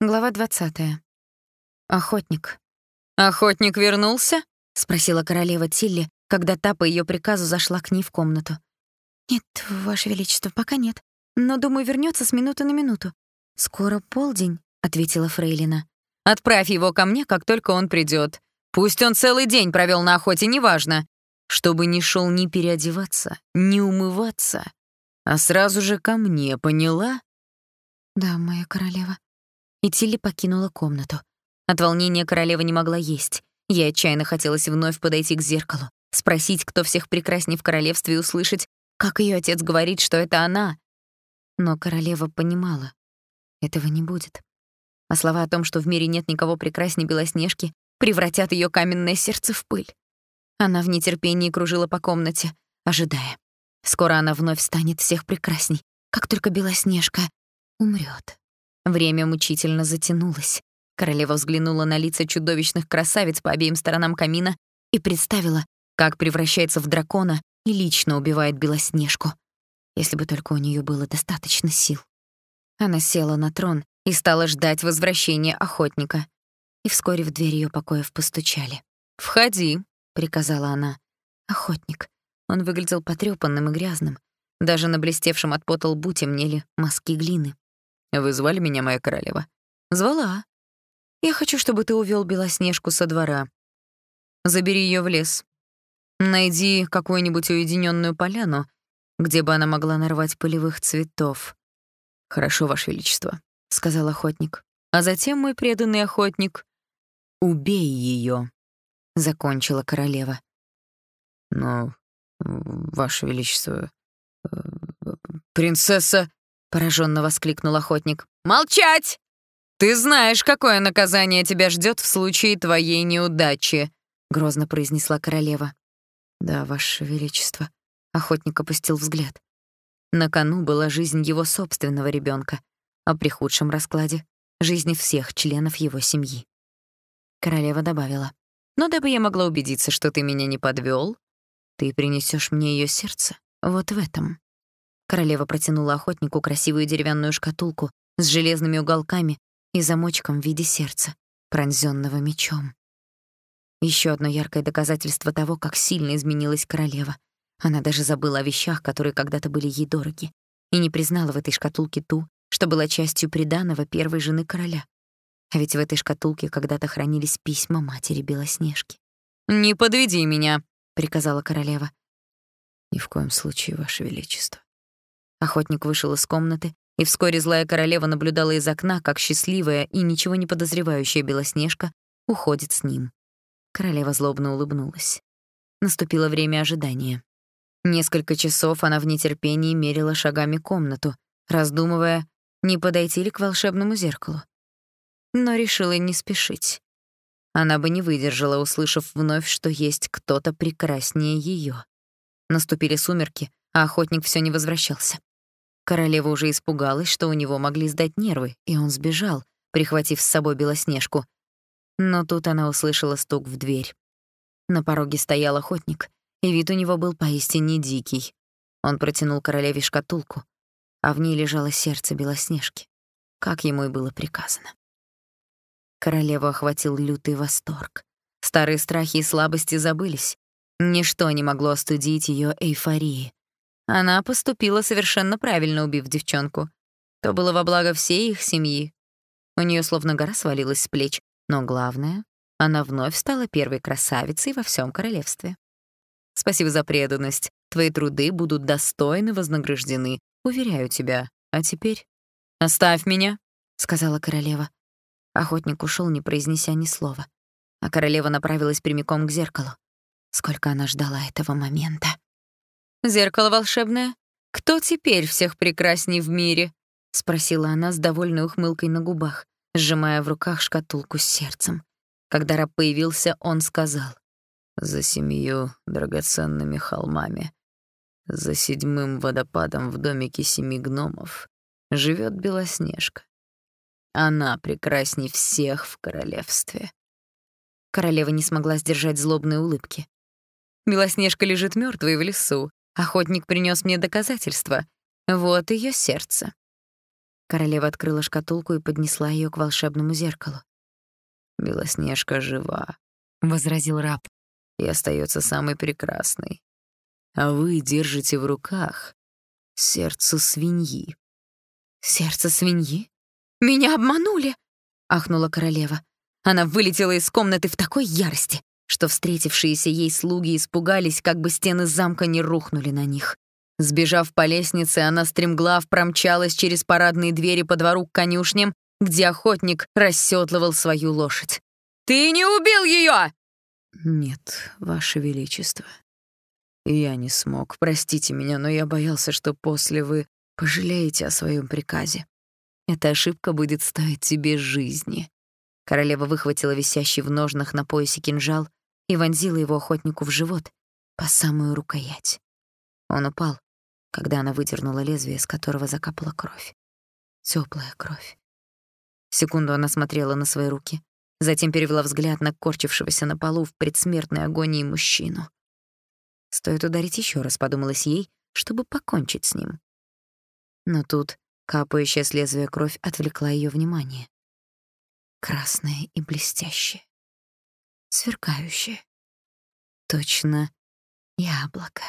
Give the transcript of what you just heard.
Глава 20. Охотник. «Охотник вернулся?» — спросила королева Тилли, когда та по ее приказу зашла к ней в комнату. «Нет, Ваше Величество, пока нет. Но, думаю, вернется с минуты на минуту. Скоро полдень», — ответила Фрейлина. «Отправь его ко мне, как только он придет. Пусть он целый день провел на охоте, неважно. Чтобы не шел ни переодеваться, ни умываться, а сразу же ко мне, поняла?» «Да, моя королева», и Тилли покинула комнату. От волнения королева не могла есть. Ей отчаянно хотелось вновь подойти к зеркалу, спросить, кто всех прекрасней в королевстве, и услышать, как ее отец говорит, что это она. Но королева понимала, этого не будет. А слова о том, что в мире нет никого прекрасней Белоснежки, превратят ее каменное сердце в пыль. Она в нетерпении кружила по комнате, ожидая. Скоро она вновь станет всех прекрасней, как только Белоснежка умрет. Время мучительно затянулось. Королева взглянула на лица чудовищных красавиц по обеим сторонам камина и представила, как превращается в дракона и лично убивает Белоснежку. Если бы только у нее было достаточно сил. Она села на трон и стала ждать возвращения охотника. И вскоре в дверь ее покоев постучали. «Входи», — приказала она. Охотник. Он выглядел потрёпанным и грязным. Даже на блестевшем от пота лбу темнели мазки глины. Вы звали меня, моя королева? Звала. Я хочу, чтобы ты увел Белоснежку со двора. Забери ее в лес. Найди какую-нибудь уединенную поляну, где бы она могла нарвать полевых цветов. Хорошо, Ваше Величество, сказал охотник. А затем, мой преданный охотник, убей ее, закончила королева. Но, Ваше Величество, э, принцесса пораженно воскликнул охотник. Молчать! Ты знаешь, какое наказание тебя ждет в случае твоей неудачи, грозно произнесла королева. Да, ваше величество. Охотник опустил взгляд. На кону была жизнь его собственного ребенка, а при худшем раскладе — жизни всех членов его семьи. Королева добавила. «Но дабы я могла убедиться, что ты меня не подвел, ты принесешь мне ее сердце вот в этом». Королева протянула охотнику красивую деревянную шкатулку с железными уголками и замочком в виде сердца, пронзённого мечом. Ещё одно яркое доказательство того, как сильно изменилась королева. Она даже забыла о вещах, которые когда-то были ей дороги, и не признала в этой шкатулке ту, что была частью приданого первой жены короля. А ведь в этой шкатулке когда-то хранились письма матери Белоснежки. «Не подведи меня», — приказала королева. «Ни в коем случае, Ваше Величество». Охотник вышел из комнаты, и вскоре злая королева наблюдала из окна, как счастливая и ничего не подозревающая Белоснежка уходит с ним. Королева злобно улыбнулась. Наступило время ожидания. Несколько часов она в нетерпении мерила шагами комнату, раздумывая, не подойти ли к волшебному зеркалу. Но решила не спешить. Она бы не выдержала, услышав вновь, что есть кто-то прекраснее ее. Наступили сумерки, а охотник все не возвращался. Королева уже испугалась, что у него могли сдать нервы, и он сбежал, прихватив с собой Белоснежку. Но тут она услышала стук в дверь. На пороге стоял охотник, и вид у него был поистине дикий. Он протянул королеве шкатулку, а в ней лежало сердце Белоснежки, как ему и было приказано. Королеву охватил лютый восторг. Старые страхи и слабости забылись. Ничто не могло остудить ее эйфории. Она поступила совершенно правильно, убив девчонку. То было во благо всей их семьи. У нее словно гора свалилась с плеч, но главное, она вновь стала первой красавицей во всем королевстве. Спасибо за преданность. Твои труды будут достойно вознаграждены, уверяю тебя. А теперь оставь меня, сказала королева. Охотник ушел, не произнеся ни слова, а королева направилась прямиком к зеркалу. Сколько она ждала этого момента. «Зеркало волшебное? Кто теперь всех прекрасней в мире?» — спросила она с довольной ухмылкой на губах, сжимая в руках шкатулку с сердцем. Когда раб появился, он сказал. «За семью драгоценными холмами, за седьмым водопадом в домике семи гномов живет Белоснежка. Она прекрасней всех в королевстве». Королева не смогла сдержать злобной улыбки. «Белоснежка лежит мертвой в лесу. Охотник принес мне доказательства. Вот ее сердце. Королева открыла шкатулку и поднесла ее к волшебному зеркалу. «Белоснежка жива», — возразил раб. «и остается самой прекрасной. А вы держите в руках сердце свиньи». «Сердце свиньи? Меня обманули!» — ахнула королева. Она вылетела из комнаты в такой ярости, что встретившиеся ей слуги испугались, как бы стены замка не рухнули на них. Сбежав по лестнице, она стремглав промчалась через парадные двери по двору к конюшням, где охотник расседлывал свою лошадь. «Ты не убил ее!» «Нет, Ваше Величество. Я не смог, простите меня, но я боялся, что после вы пожалеете о своем приказе. Эта ошибка будет стоить тебе жизни». Королева выхватила висящий в ножнах на поясе кинжал и вонзила его охотнику в живот по самую рукоять. Он упал, когда она выдернула лезвие, из которого закапала кровь. Теплая кровь. Секунду она смотрела на свои руки, затем перевела взгляд на корчившегося на полу в предсмертной агонии мужчину. Стоит ударить еще раз, подумалось ей, чтобы покончить с ним. Но тут капающая с лезвия кровь отвлекла ее внимание. Красное и блестящее. Сверкающее. Точно яблоко.